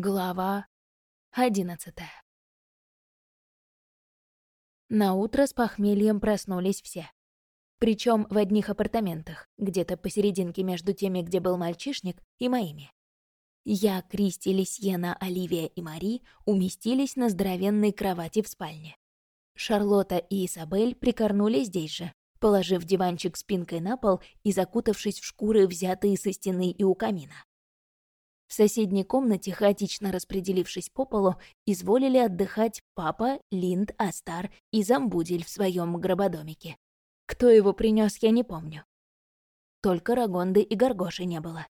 Глава одиннадцатая На утро с похмельем проснулись все. Причем в одних апартаментах, где-то посерединке между теми, где был мальчишник, и моими. Я, Кристи, Лисьена, Оливия и Мари уместились на здоровенной кровати в спальне. Шарлотта и Изабель прикорнули здесь же, положив диванчик спинкой на пол и закутавшись в шкуры, взятые со стены и у камина. В соседней комнате, хаотично распределившись по полу, изволили отдыхать папа, Линд, Астар и Замбудель в своем грободомике. Кто его принес, я не помню. Только Рагонды и Горгоши не было.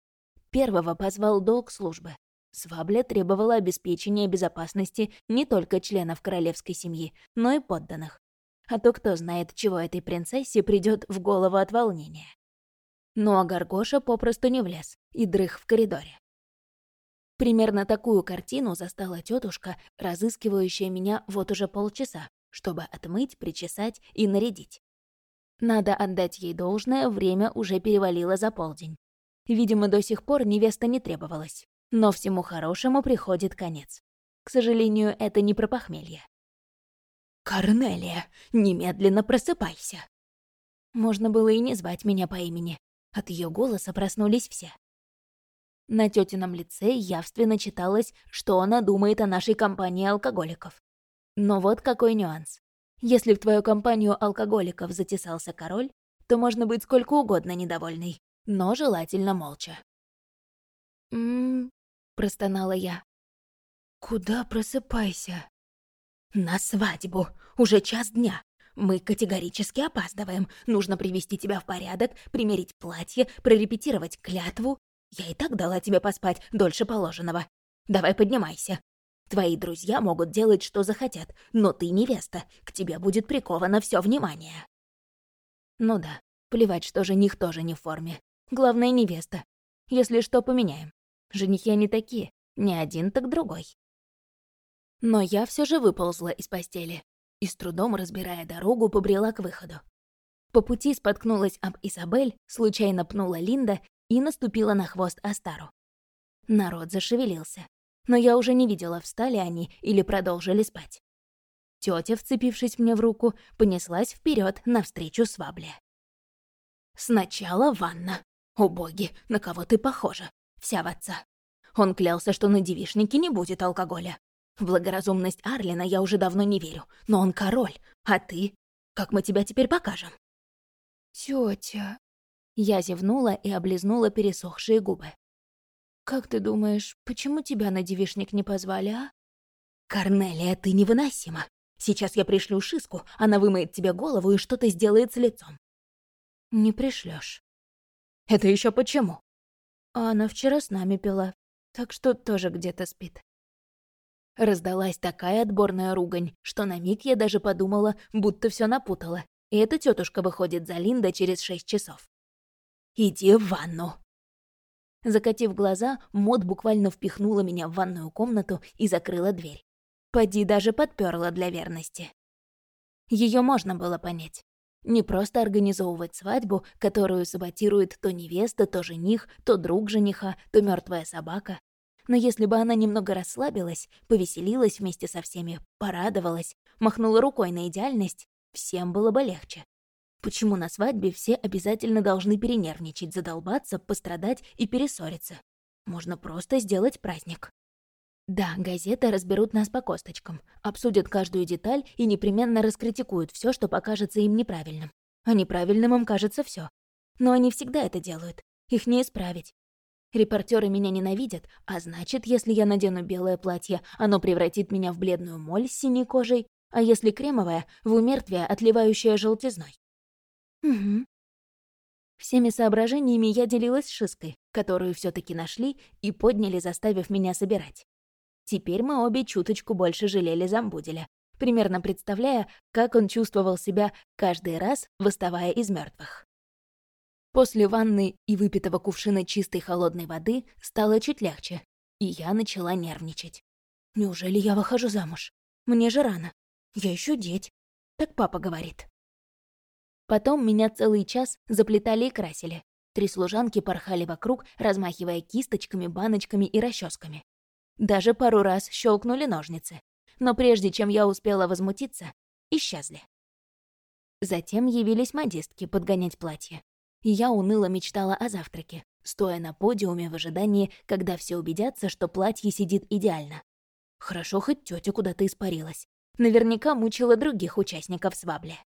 Первого позвал долг службы. Свабля требовала обеспечения безопасности не только членов королевской семьи, но и подданных. А то кто знает, чего этой принцессе придет в голову от волнения. Ну а Горгоша попросту не влез и дрых в коридоре. Примерно такую картину застала тетушка, разыскивающая меня вот уже полчаса, чтобы отмыть, причесать и нарядить. Надо отдать ей должное, время уже перевалило за полдень. Видимо, до сих пор невеста не требовалась. Но всему хорошему приходит конец. К сожалению, это не про похмелье. «Корнелия, немедленно просыпайся!» Можно было и не звать меня по имени. От ее голоса проснулись все. На тетином лице явственно читалось, что она думает о нашей компании алкоголиков. Но вот какой нюанс. Если в твою компанию алкоголиков затесался король, то можно быть сколько угодно недовольной, но желательно молча. «М-м-м», простонала я. «Куда просыпайся?» «На свадьбу. Уже час дня. Мы категорически опаздываем. Нужно привести тебя в порядок, примерить платье, прорепетировать клятву. Я и так дала тебе поспать дольше положенного. Давай поднимайся. Твои друзья могут делать, что захотят, но ты невеста, к тебе будет приковано все внимание. Ну да, плевать, что жених тоже не в форме. Главное, невеста. Если что, поменяем. Женихи они такие, не один, так другой. Но я все же выползла из постели и с трудом, разбирая дорогу, побрела к выходу. По пути споткнулась об Изабель, случайно пнула Линда и наступила на хвост Астару. Народ зашевелился, но я уже не видела, встали они или продолжили спать. Тётя, вцепившись мне в руку, понеслась вперед навстречу свабле. «Сначала ванна. О боги, на кого ты похожа? Вся в отца. Он клялся, что на девишнике не будет алкоголя. В благоразумность Арлина я уже давно не верю, но он король, а ты? Как мы тебя теперь покажем?» «Тётя...» Я зевнула и облизнула пересохшие губы. «Как ты думаешь, почему тебя на девишник не позвали, а?» «Корнелия, ты невыносима. Сейчас я пришлю Шиску, она вымоет тебе голову и что-то сделает с лицом». «Не пришлёшь». «Это ещё почему?» «А она вчера с нами пила, так что тоже где-то спит». Раздалась такая отборная ругань, что на миг я даже подумала, будто всё напутала. И эта тётушка выходит за Линда через шесть часов. «Иди в ванну!» Закатив глаза, Мод буквально впихнула меня в ванную комнату и закрыла дверь. Поди даже подперла для верности. Ее можно было понять. Не просто организовывать свадьбу, которую саботирует то невеста, то жених, то друг жениха, то мертвая собака. Но если бы она немного расслабилась, повеселилась вместе со всеми, порадовалась, махнула рукой на идеальность, всем было бы легче. Почему на свадьбе все обязательно должны перенервничать, задолбаться, пострадать и перессориться? Можно просто сделать праздник. Да, газеты разберут нас по косточкам, обсудят каждую деталь и непременно раскритикуют все, что покажется им неправильным. А неправильным им кажется все. Но они всегда это делают. Их не исправить. Репортеры меня ненавидят, а значит, если я надену белое платье, оно превратит меня в бледную моль с синей кожей, а если кремовое — в умертвие, отливающее желтизной. Угу. Всеми соображениями я делилась с Шиской, которую все таки нашли и подняли, заставив меня собирать. Теперь мы обе чуточку больше жалели Замбуделя, примерно представляя, как он чувствовал себя каждый раз, выставая из мертвых. После ванны и выпитого кувшина чистой холодной воды стало чуть легче, и я начала нервничать. Неужели я выхожу замуж? Мне же рано. Я еще деть. Так папа говорит. Потом меня целый час заплетали и красили. Три служанки порхали вокруг, размахивая кисточками, баночками и расческами. Даже пару раз щелкнули ножницы. Но прежде чем я успела возмутиться, исчезли. Затем явились модистки подгонять платье. Я уныло мечтала о завтраке, стоя на подиуме в ожидании, когда все убедятся, что платье сидит идеально. Хорошо, хоть тетя куда-то испарилась. Наверняка мучила других участников свабли.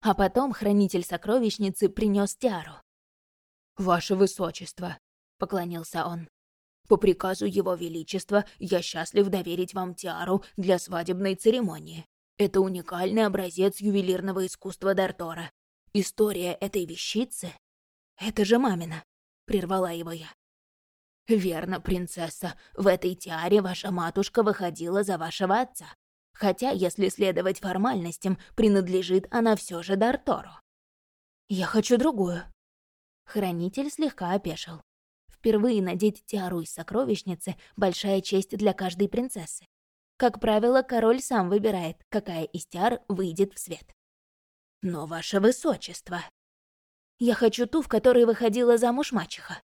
А потом хранитель сокровищницы принес тиару. «Ваше высочество», — поклонился он. «По приказу Его Величества я счастлив доверить вам тиару для свадебной церемонии. Это уникальный образец ювелирного искусства Дартора. История этой вещицы — это же мамина», — прервала его я. «Верно, принцесса, в этой тиаре ваша матушка выходила за вашего отца. Хотя, если следовать формальностям, принадлежит она все же Дартору». «Я хочу другую». Хранитель слегка опешил. Впервые надеть тиару из сокровищницы — большая честь для каждой принцессы. Как правило, король сам выбирает, какая из тиар выйдет в свет. «Но, ваше высочество...» «Я хочу ту, в которой выходила замуж мачеха»,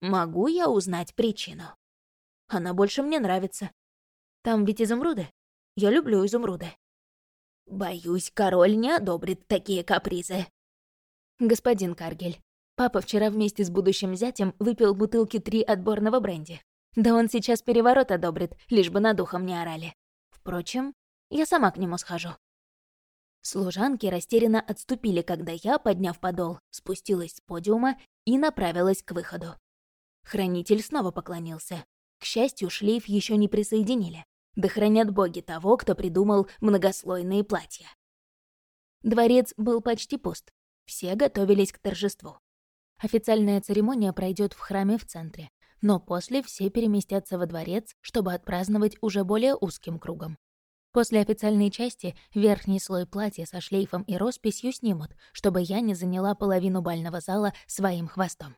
Могу я узнать причину? Она больше мне нравится. Там ведь изумруды. Я люблю изумруды. Боюсь, король не одобрит такие капризы. Господин Каргель, папа вчера вместе с будущим зятем выпил бутылки три отборного бренди. Да он сейчас переворот одобрит, лишь бы над ухом не орали. Впрочем, я сама к нему схожу. Служанки растерянно отступили, когда я, подняв подол, спустилась с подиума и направилась к выходу. Хранитель снова поклонился. К счастью, шлейф еще не присоединили. Да хранят боги того, кто придумал многослойные платья. Дворец был почти пуст. Все готовились к торжеству. Официальная церемония пройдет в храме в центре, но после все переместятся во дворец, чтобы отпраздновать уже более узким кругом. После официальной части верхний слой платья со шлейфом и росписью снимут, чтобы я не заняла половину бального зала своим хвостом.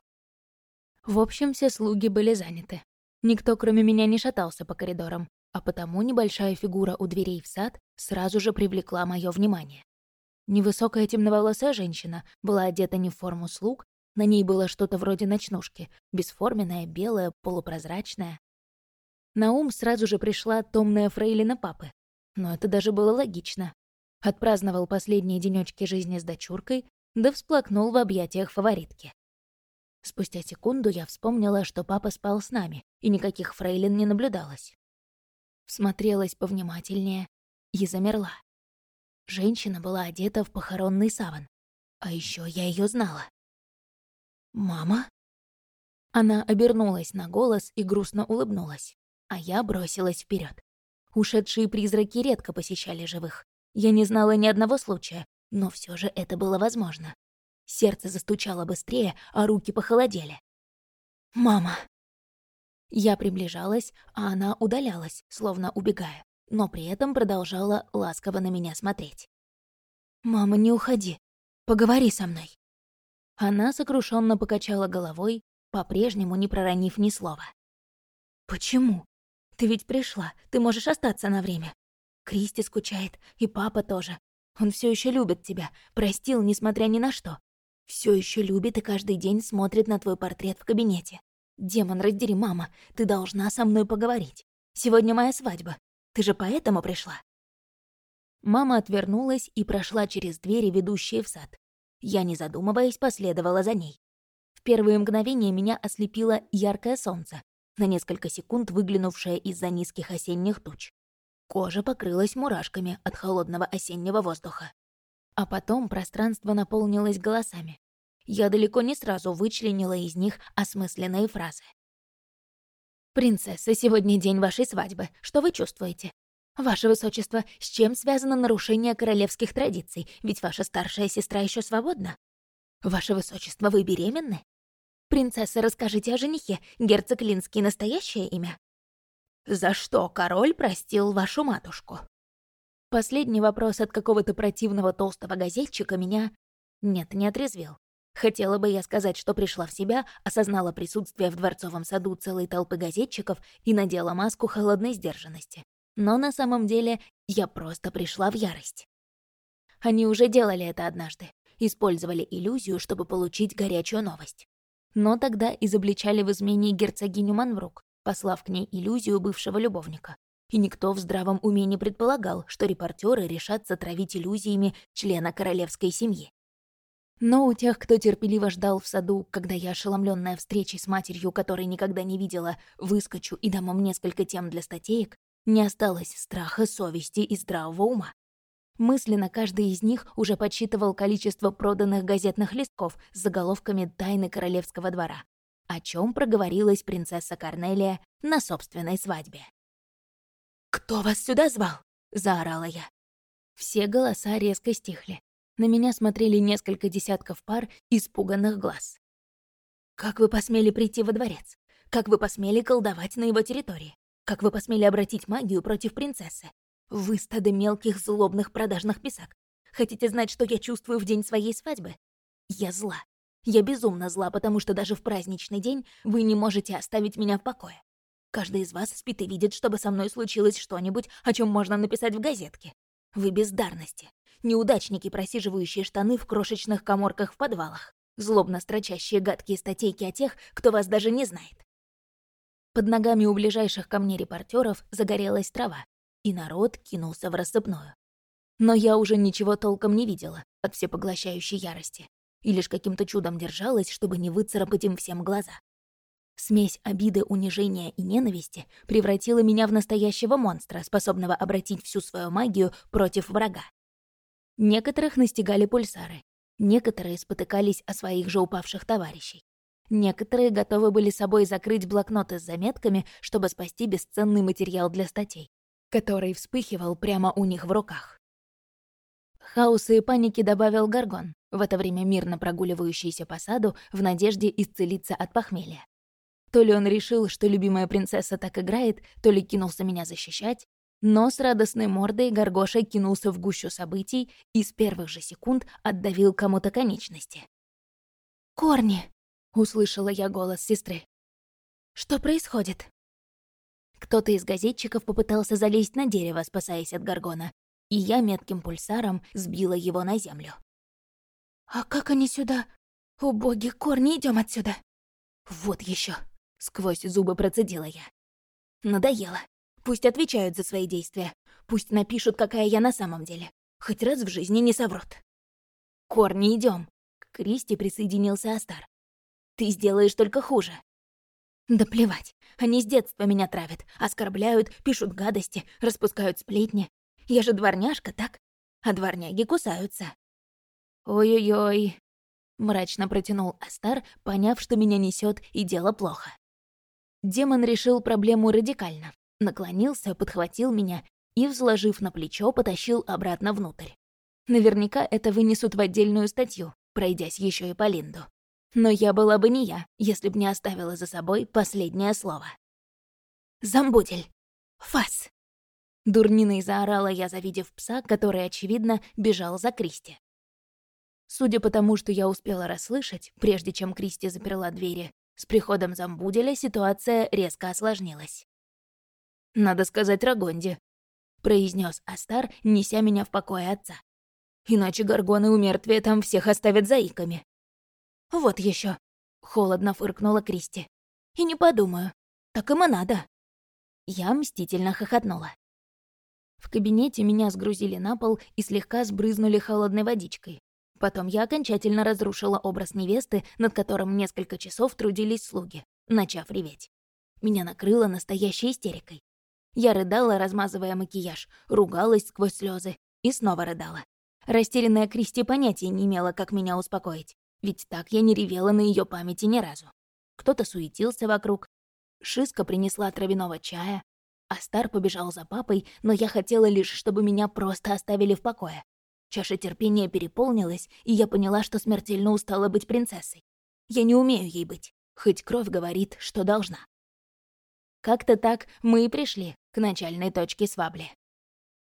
В общем, все слуги были заняты. Никто, кроме меня, не шатался по коридорам, а потому небольшая фигура у дверей в сад сразу же привлекла мое внимание. Невысокая темноволосая женщина была одета не в форму слуг, на ней было что-то вроде ночнушки, бесформенная, белая, полупрозрачная. На ум сразу же пришла томная фрейлина папы. Но это даже было логично. Отпраздновал последние денечки жизни с дочуркой, да всплакнул в объятиях фаворитки. Спустя секунду я вспомнила, что папа спал с нами, и никаких фрейлин не наблюдалось. Всмотрелась повнимательнее и замерла. Женщина была одета в похоронный саван. А еще я ее знала. «Мама?» Она обернулась на голос и грустно улыбнулась, а я бросилась вперед. Ушедшие призраки редко посещали живых. Я не знала ни одного случая, но все же это было возможно. Сердце застучало быстрее, а руки похолодели. «Мама!» Я приближалась, а она удалялась, словно убегая, но при этом продолжала ласково на меня смотреть. «Мама, не уходи. Поговори со мной». Она сокрушенно покачала головой, по-прежнему не проронив ни слова. «Почему? Ты ведь пришла, ты можешь остаться на время. Кристи скучает, и папа тоже. Он все еще любит тебя, простил, несмотря ни на что. Все еще любит и каждый день смотрит на твой портрет в кабинете. Демон, раздери, мама, ты должна со мной поговорить. Сегодня моя свадьба. Ты же поэтому пришла?» Мама отвернулась и прошла через двери, ведущие в сад. Я, не задумываясь, последовала за ней. В первые мгновения меня ослепило яркое солнце, на несколько секунд выглянувшее из-за низких осенних туч. Кожа покрылась мурашками от холодного осеннего воздуха. А потом пространство наполнилось голосами. Я далеко не сразу вычленила из них осмысленные фразы. «Принцесса, сегодня день вашей свадьбы. Что вы чувствуете? Ваше Высочество, с чем связано нарушение королевских традиций? Ведь ваша старшая сестра еще свободна. Ваше Высочество, вы беременны? Принцесса, расскажите о женихе. Герцог Линский — настоящее имя? За что король простил вашу матушку?» Последний вопрос от какого-то противного толстого газетчика меня... Нет, не отрезвил. Хотела бы я сказать, что пришла в себя, осознала присутствие в дворцовом саду целой толпы газетчиков и надела маску холодной сдержанности. Но на самом деле я просто пришла в ярость. Они уже делали это однажды. Использовали иллюзию, чтобы получить горячую новость. Но тогда изобличали в измене герцогиню Манврук, послав к ней иллюзию бывшего любовника. И никто в здравом уме не предполагал, что репортеры решатся травить иллюзиями члена королевской семьи. Но у тех, кто терпеливо ждал в саду, когда я, ошеломленная встречей с матерью, которой никогда не видела, выскочу и дам им несколько тем для статеек, не осталось страха, совести и здравого ума. Мысленно каждый из них уже подсчитывал количество проданных газетных листков с заголовками «Тайны королевского двора», о чем проговорилась принцесса Корнелия на собственной свадьбе. «Кто вас сюда звал?» — заорала я. Все голоса резко стихли. На меня смотрели несколько десятков пар испуганных глаз. «Как вы посмели прийти во дворец? Как вы посмели колдовать на его территории? Как вы посмели обратить магию против принцессы? Вы стадо мелких злобных продажных писак. Хотите знать, что я чувствую в день своей свадьбы? Я зла. Я безумно зла, потому что даже в праздничный день вы не можете оставить меня в покое. Каждый из вас спит и видит, чтобы со мной случилось что-нибудь, о чем можно написать в газетке. Вы бездарности. Неудачники, просиживающие штаны в крошечных коморках в подвалах. Злобно строчащие гадкие статейки о тех, кто вас даже не знает. Под ногами у ближайших ко мне репортеров загорелась трава, и народ кинулся в рассыпную. Но я уже ничего толком не видела от всепоглощающей ярости и лишь каким-то чудом держалась, чтобы не выцарапать им всем глаза. Смесь обиды, унижения и ненависти превратила меня в настоящего монстра, способного обратить всю свою магию против врага. Некоторых настигали пульсары, некоторые спотыкались о своих же упавших товарищей. Некоторые готовы были собой закрыть блокноты с заметками, чтобы спасти бесценный материал для статей который вспыхивал прямо у них в руках. Хаоса и паники добавил Гаргон, в это время мирно прогуливающийся по саду в надежде исцелиться от похмелья. То ли он решил, что любимая принцесса так играет, то ли кинулся меня защищать, но с радостной мордой Гаргоша кинулся в гущу событий и с первых же секунд отдавил кому-то конечности. «Корни!» — услышала я голос сестры. «Что происходит?» Кто-то из газетчиков попытался залезть на дерево, спасаясь от Гаргона, и я метким пульсаром сбила его на землю. «А как они сюда? О корни, идем отсюда!» «Вот еще! сквозь зубы процедила я. «Надоело. Пусть отвечают за свои действия. Пусть напишут, какая я на самом деле. Хоть раз в жизни не соврут». «Корни, идем. К Кристи присоединился Астар. «Ты сделаешь только хуже». Да плевать, они с детства меня травят, оскорбляют, пишут гадости, распускают сплетни. Я же дворняжка, так? А дворняги кусаются. Ой-ой-ой, мрачно протянул Астар, поняв, что меня несет и дело плохо. Демон решил проблему радикально. Наклонился, подхватил меня и, взложив на плечо, потащил обратно внутрь. Наверняка это вынесут в отдельную статью, пройдясь еще и по Линду. Но я была бы не я, если б не оставила за собой последнее слово. «Замбудель! Фас!» Дурниной заорала я, завидев пса, который, очевидно, бежал за Кристи. Судя по тому, что я успела расслышать, прежде чем Кристи заперла двери, с приходом Замбуделя ситуация резко осложнилась. «Надо сказать Рагонде», — произнес Астар, неся меня в покое отца. «Иначе горгоны у мертвия там всех оставят заиками». «Вот еще, холодно фыркнула Кристи. «И не подумаю. Так им и надо». Я мстительно хохотнула. В кабинете меня сгрузили на пол и слегка сбрызнули холодной водичкой. Потом я окончательно разрушила образ невесты, над которым несколько часов трудились слуги, начав реветь. Меня накрыло настоящей истерикой. Я рыдала, размазывая макияж, ругалась сквозь слезы и снова рыдала. Растерянная Кристи понятия не имела, как меня успокоить. Ведь так я не ревела на ее памяти ни разу. Кто-то суетился вокруг. Шиска принесла травяного чая. Астар побежал за папой, но я хотела лишь, чтобы меня просто оставили в покое. Чаша терпения переполнилась, и я поняла, что смертельно устала быть принцессой. Я не умею ей быть, хоть кровь говорит, что должна. Как-то так мы и пришли к начальной точке свабли.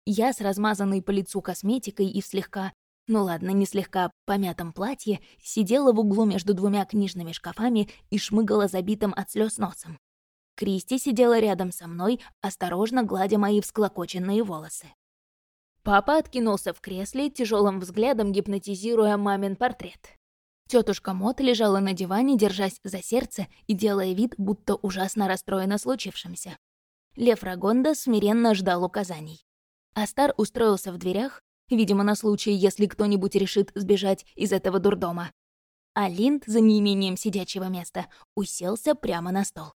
Я с размазанной по лицу косметикой и в слегка ну ладно, не слегка помятом платье, сидела в углу между двумя книжными шкафами и шмыгала забитым от слез носом. Кристи сидела рядом со мной, осторожно гладя мои всклокоченные волосы. Папа откинулся в кресле, тяжелым взглядом гипнотизируя мамин портрет. Тетушка Мот лежала на диване, держась за сердце и делая вид, будто ужасно расстроена случившимся. Лев Рагонда смиренно ждал указаний. Астар устроился в дверях, видимо, на случай, если кто-нибудь решит сбежать из этого дурдома. А Линд, за неимением сидячего места, уселся прямо на стол.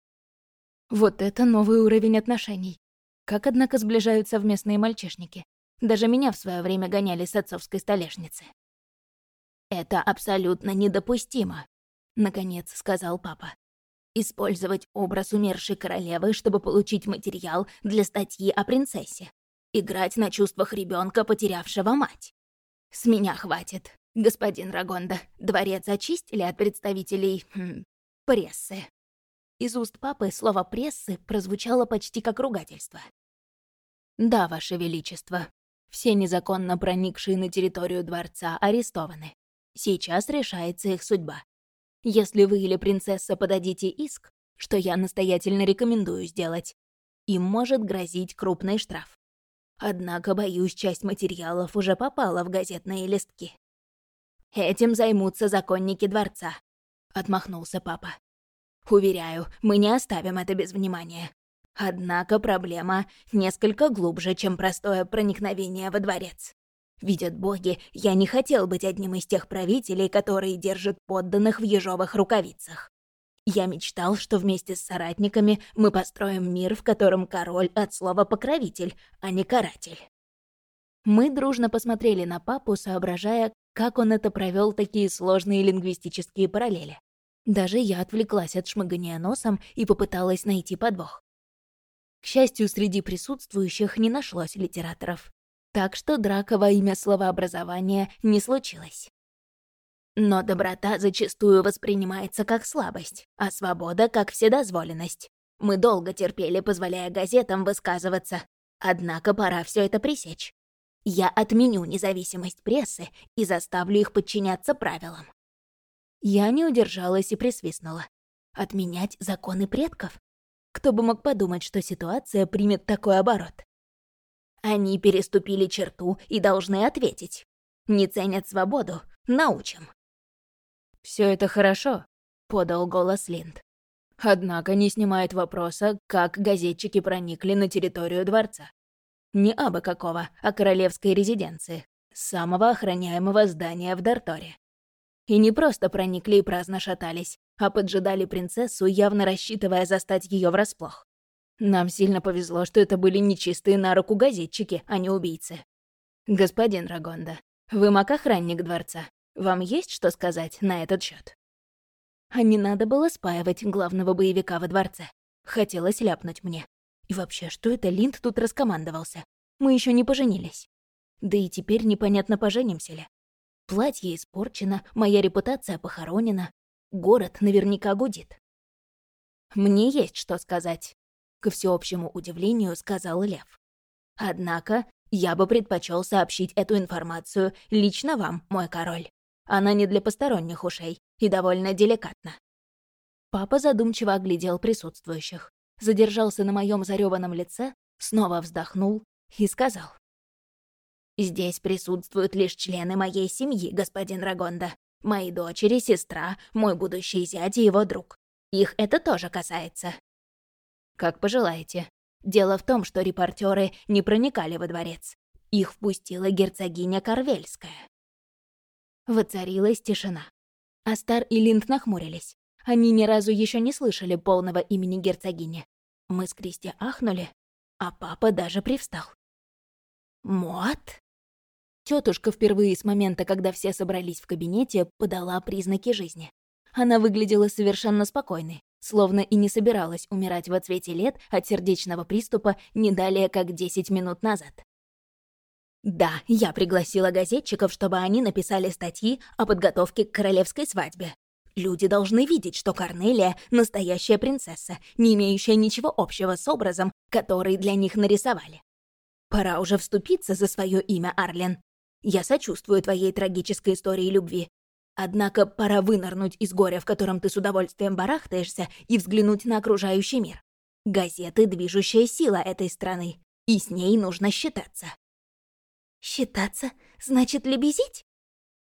Вот это новый уровень отношений. Как, однако, сближаются местные мальчишники. Даже меня в свое время гоняли с отцовской столешницы. «Это абсолютно недопустимо», — наконец сказал папа. «Использовать образ умершей королевы, чтобы получить материал для статьи о принцессе. Играть на чувствах ребенка, потерявшего мать. С меня хватит, господин Рагонда. Дворец очистили от представителей... Хм, прессы». Из уст папы слово «прессы» прозвучало почти как ругательство. «Да, Ваше Величество. Все незаконно проникшие на территорию дворца арестованы. Сейчас решается их судьба. Если вы или принцесса подадите иск, что я настоятельно рекомендую сделать, им может грозить крупный штраф. Однако, боюсь, часть материалов уже попала в газетные листки. «Этим займутся законники дворца», — отмахнулся папа. Уверяю, мы не оставим это без внимания. Однако проблема несколько глубже, чем простое проникновение во дворец. Видят боги, я не хотел быть одним из тех правителей, которые держат подданных в ежовых рукавицах. Я мечтал, что вместе с соратниками мы построим мир, в котором король от слова «покровитель», а не «каратель». Мы дружно посмотрели на папу, соображая, как он это провел такие сложные лингвистические параллели. Даже я отвлеклась от шмыгания носом и попыталась найти подвох. К счастью, среди присутствующих не нашлось литераторов. Так что драка во имя словообразования не случилась. Но доброта зачастую воспринимается как слабость, а свобода — как вседозволенность. Мы долго терпели, позволяя газетам высказываться. Однако пора все это пресечь. Я отменю независимость прессы и заставлю их подчиняться правилам. Я не удержалась и присвистнула. Отменять законы предков? Кто бы мог подумать, что ситуация примет такой оборот? Они переступили черту и должны ответить. Не ценят свободу, научим. Все это хорошо», — подал голос Линд. Однако не снимает вопроса, как газетчики проникли на территорию дворца. Не абы какого, а королевской резиденции, самого охраняемого здания в Дарторе. И не просто проникли и праздно шатались, а поджидали принцессу, явно рассчитывая застать ее врасплох. Нам сильно повезло, что это были нечистые на руку газетчики, а не убийцы. Господин Рагонда, вы маг-охранник дворца. Вам есть что сказать на этот счет? А не надо было спаивать главного боевика во дворце. Хотелось ляпнуть мне. И вообще, что это Линд тут раскомандовался? Мы еще не поженились. Да и теперь непонятно, поженимся ли. Платье испорчено, моя репутация похоронена. Город наверняка гудит. «Мне есть что сказать», — ко всеобщему удивлению сказал Лев. «Однако я бы предпочел сообщить эту информацию лично вам, мой король. Она не для посторонних ушей и довольно деликатна». Папа задумчиво оглядел присутствующих, задержался на моем зареванном лице, снова вздохнул и сказал. Здесь присутствуют лишь члены моей семьи, господин Рагонда. Мои дочери, сестра, мой будущий зять и его друг. Их это тоже касается. Как пожелаете. Дело в том, что репортеры не проникали во дворец. Их впустила герцогиня Карвельская. Воцарилась тишина. Астар и Линд нахмурились. Они ни разу еще не слышали полного имени герцогини. Мы с Кристи ахнули, а папа даже привстал. «Мот?» Тетушка впервые с момента, когда все собрались в кабинете, подала признаки жизни. Она выглядела совершенно спокойной, словно и не собиралась умирать в цвете лет от сердечного приступа не далее, как 10 минут назад. Да, я пригласила газетчиков, чтобы они написали статьи о подготовке к королевской свадьбе. Люди должны видеть, что Корнелия — настоящая принцесса, не имеющая ничего общего с образом, который для них нарисовали. Пора уже вступиться за свое имя, Арлен. Я сочувствую твоей трагической истории любви. Однако пора вынырнуть из горя, в котором ты с удовольствием барахтаешься, и взглянуть на окружающий мир. Газеты — движущая сила этой страны, и с ней нужно считаться. «Считаться? Значит, лебезить?»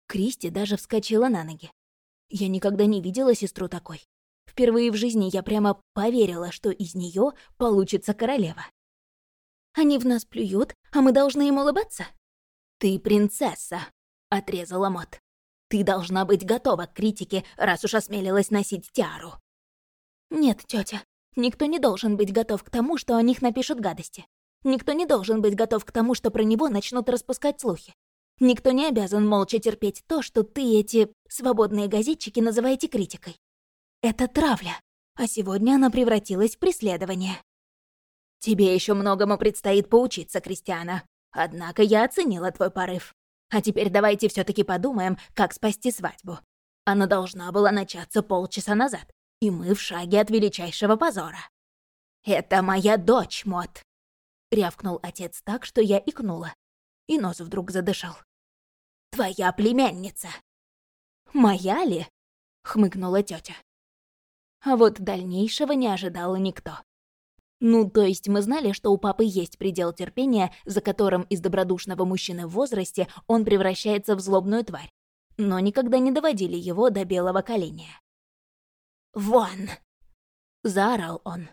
Кристи даже вскочила на ноги. Я никогда не видела сестру такой. Впервые в жизни я прямо поверила, что из нее получится королева. Они в нас плюют, а мы должны им улыбаться? Ты принцесса, отрезала Мот. Ты должна быть готова к критике, раз уж осмелилась носить тиару. Нет, тетя, никто не должен быть готов к тому, что о них напишут гадости. Никто не должен быть готов к тому, что про него начнут распускать слухи. Никто не обязан молча терпеть то, что ты эти свободные газетчики называете критикой. Это травля, а сегодня она превратилась в преследование. Тебе еще многому предстоит поучиться, Кристиана. Однако я оценила твой порыв. А теперь давайте все таки подумаем, как спасти свадьбу. Она должна была начаться полчаса назад, и мы в шаге от величайшего позора. «Это моя дочь, Мот!» — рявкнул отец так, что я икнула. И нос вдруг задышал. «Твоя племянница!» «Моя ли?» — хмыкнула тетя. А вот дальнейшего не ожидала никто. Ну, то есть мы знали, что у папы есть предел терпения, за которым из добродушного мужчины в возрасте он превращается в злобную тварь. Но никогда не доводили его до белого коленя. «Вон!» — заорал он.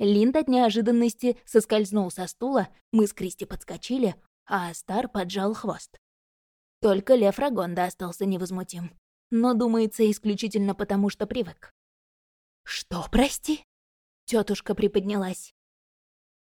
Линд от неожиданности соскользнул со стула, мы с Кристи подскочили, а Астар поджал хвост. Только Лев Рагонда остался невозмутим. Но, думается, исключительно потому, что привык. «Что, прости?» Тетушка приподнялась.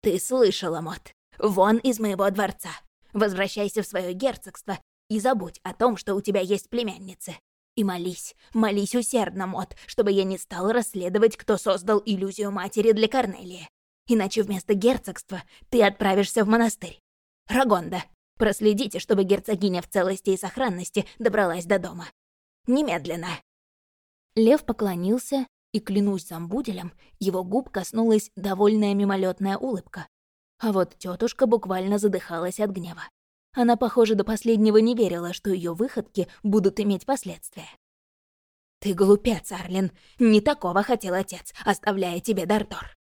«Ты слышала, Мот. Вон из моего дворца. Возвращайся в свое герцогство и забудь о том, что у тебя есть племянницы. И молись, молись усердно, Мот, чтобы я не стал расследовать, кто создал иллюзию матери для Корнелии. Иначе вместо герцогства ты отправишься в монастырь. Рагонда, проследите, чтобы герцогиня в целости и сохранности добралась до дома. Немедленно!» Лев поклонился и, клянусь замбуделем, его губ коснулась довольная мимолетная улыбка. А вот тетушка буквально задыхалась от гнева. Она, похоже, до последнего не верила, что ее выходки будут иметь последствия. «Ты глупец, Арлин. Не такого хотел отец, оставляя тебе Дартор».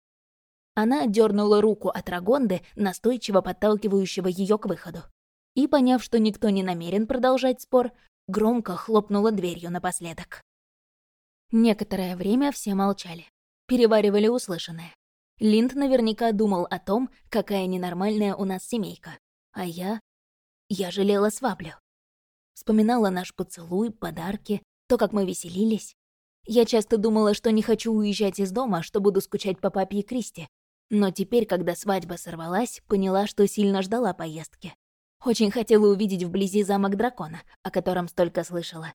Она дернула руку от Рагонды, настойчиво подталкивающего ее к выходу. И, поняв, что никто не намерен продолжать спор, громко хлопнула дверью напоследок. Некоторое время все молчали, переваривали услышанное. Линд наверняка думал о том, какая ненормальная у нас семейка. А я... Я жалела сваблю. Вспоминала наш поцелуй, подарки, то, как мы веселились. Я часто думала, что не хочу уезжать из дома, что буду скучать по папе и Кристи. Но теперь, когда свадьба сорвалась, поняла, что сильно ждала поездки. Очень хотела увидеть вблизи замок дракона, о котором столько слышала.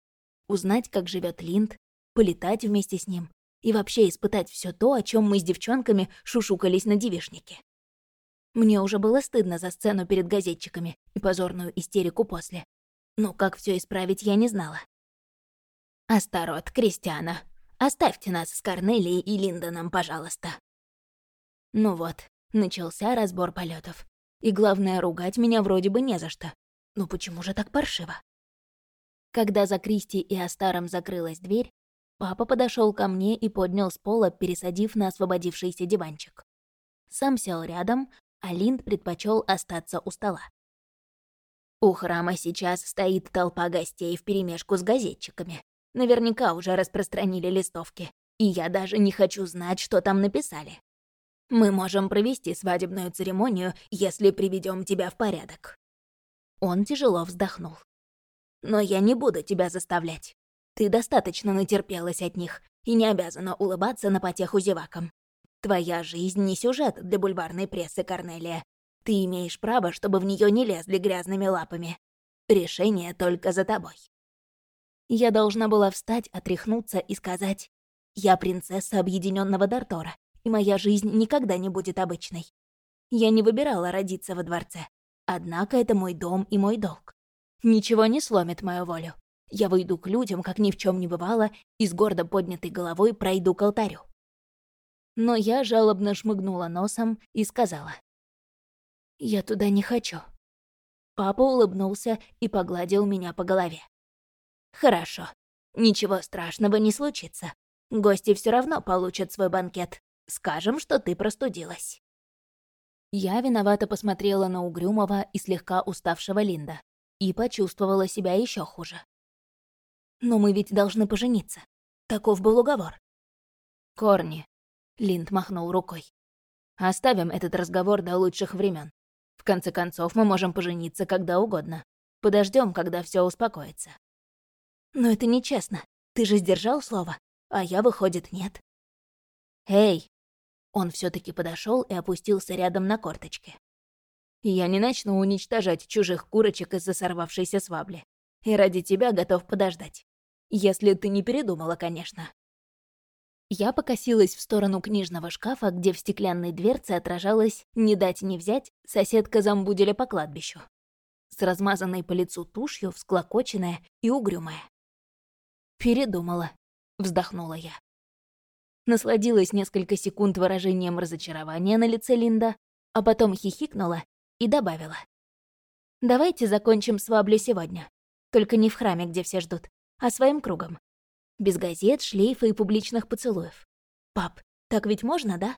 Узнать, как живет Линд, полетать вместе с ним и вообще испытать все то, о чем мы с девчонками шушукались на девишнике. Мне уже было стыдно за сцену перед газетчиками и позорную истерику после. Но как все исправить, я не знала. «Астарот, Кристиана, оставьте нас с Корнелией и Линдоном, пожалуйста». Ну вот, начался разбор полетов. И главное, ругать меня вроде бы не за что. Ну почему же так паршиво? Когда за Кристи и Астаром закрылась дверь, Папа подошел ко мне и поднял с пола, пересадив на освободившийся диванчик. Сам сел рядом, а Линд предпочел остаться у стола. У храма сейчас стоит толпа гостей вперемешку с газетчиками. Наверняка уже распространили листовки. И я даже не хочу знать, что там написали. Мы можем провести свадебную церемонию, если приведем тебя в порядок. Он тяжело вздохнул. Но я не буду тебя заставлять. Ты достаточно натерпелась от них и не обязана улыбаться на потеху зевакам. Твоя жизнь не сюжет для бульварной прессы, Корнелия. Ты имеешь право, чтобы в нее не лезли грязными лапами. Решение только за тобой. Я должна была встать, отряхнуться и сказать, «Я принцесса Объединенного Дартора, и моя жизнь никогда не будет обычной. Я не выбирала родиться во дворце, однако это мой дом и мой долг. Ничего не сломит мою волю. Я выйду к людям, как ни в чем не бывало, и с гордо поднятой головой пройду к алтарю. Но я жалобно шмыгнула носом и сказала. «Я туда не хочу». Папа улыбнулся и погладил меня по голове. «Хорошо. Ничего страшного не случится. Гости все равно получат свой банкет. Скажем, что ты простудилась». Я виновато посмотрела на угрюмого и слегка уставшего Линда и почувствовала себя еще хуже. Но мы ведь должны пожениться. Таков был уговор. Корни. Линд махнул рукой. Оставим этот разговор до лучших времен. В конце концов, мы можем пожениться когда угодно. Подождем, когда все успокоится. Но это нечестно. Ты же сдержал слово, а я, выходит, нет. Эй! Он все таки подошел и опустился рядом на корточки. Я не начну уничтожать чужих курочек из-за сорвавшейся свабли. И ради тебя готов подождать. Если ты не передумала, конечно. Я покосилась в сторону книжного шкафа, где в стеклянной дверце отражалась «не дать не взять» соседка замбуделя по кладбищу. С размазанной по лицу тушью, всклокоченная и угрюмая. «Передумала», — вздохнула я. Насладилась несколько секунд выражением разочарования на лице Линда, а потом хихикнула и добавила. «Давайте закончим сваблю сегодня. Только не в храме, где все ждут, а своим кругом. Без газет, шлейфа и публичных поцелуев. Пап, так ведь можно, да?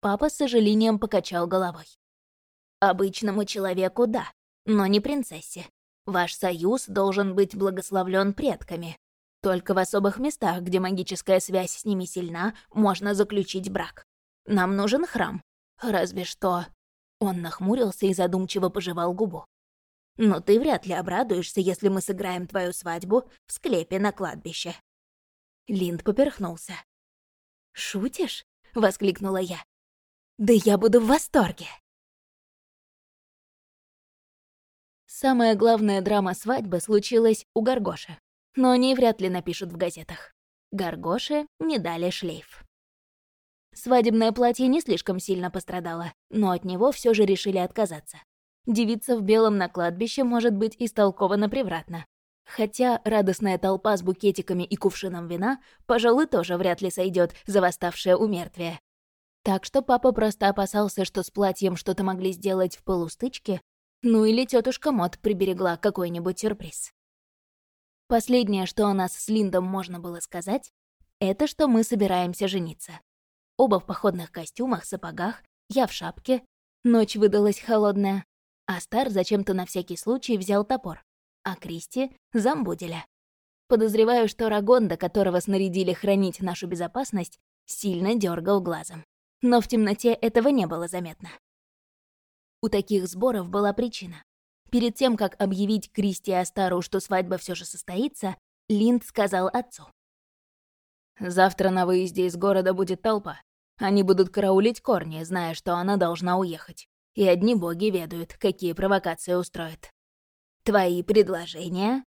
Папа с сожалением покачал головой. Обычному человеку — да, но не принцессе. Ваш союз должен быть благословлен предками. Только в особых местах, где магическая связь с ними сильна, можно заключить брак. Нам нужен храм. Разве что... Он нахмурился и задумчиво пожевал губу. Но ты вряд ли обрадуешься, если мы сыграем твою свадьбу в склепе на кладбище. Линд поперхнулся. «Шутишь?» — воскликнула я. «Да я буду в восторге!» Самая главная драма свадьбы случилась у Гаргоши, но о ней вряд ли напишут в газетах. Гаргоше не дали шлейф. Свадебное платье не слишком сильно пострадало, но от него все же решили отказаться. Девица в белом на кладбище может быть истолкована превратно, Хотя радостная толпа с букетиками и кувшином вина, пожалуй, тоже вряд ли сойдет за восставшее умертвие. Так что папа просто опасался, что с платьем что-то могли сделать в полустычке, ну или тетушка Мот приберегла какой-нибудь сюрприз. Последнее, что о нас с Линдом можно было сказать, это что мы собираемся жениться. Оба в походных костюмах, сапогах, я в шапке, ночь выдалась холодная, а Стар зачем-то на всякий случай взял топор а Кристи — замбуделя. Подозреваю, что Рагонда, которого снарядили хранить нашу безопасность, сильно дергал глазом. Но в темноте этого не было заметно. У таких сборов была причина. Перед тем, как объявить Кристи и Астару, что свадьба все же состоится, Линд сказал отцу. «Завтра на выезде из города будет толпа. Они будут караулить корни, зная, что она должна уехать. И одни боги ведают, какие провокации устроят. Твои предложения?»